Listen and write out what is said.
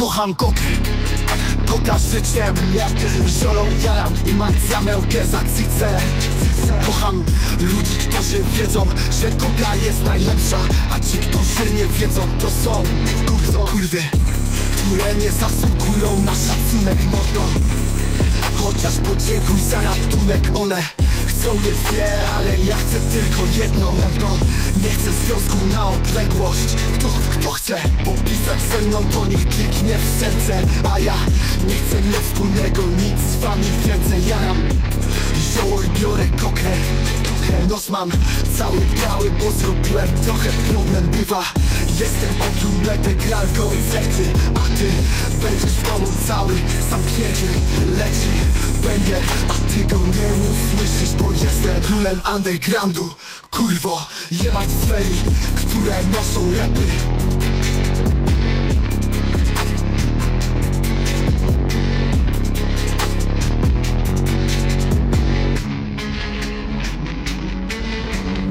Kocham koty Kota życzę jak żolą jaram I mancja mełkę za Kocham ludzi, którzy wiedzą, że kota jest najlepsza A ci, którzy nie wiedzą, to są kurwy, kurwy Które nie zasługują na szacunek mordo. Chociaż podziękuj za ratunek One chcą je dwie, ale ja chcę tylko jedną no, Nie chcę związku na odległość Kto, kto chce popisać ze mną, to niech kliknie w serce A ja nie chcę nic wspólnego, nic z wami więcej Jaram zioło i biorę kokę Nos mam cały biały, bo zrobiłem trochę problem bywa. Jestem odruletek koncerty A ty będziesz w domu cały zamknięty Leci będzie, a ty go nie usłyszysz Bo jestem królem undergroundu Kurwo, jebać sfery, które noszą rapy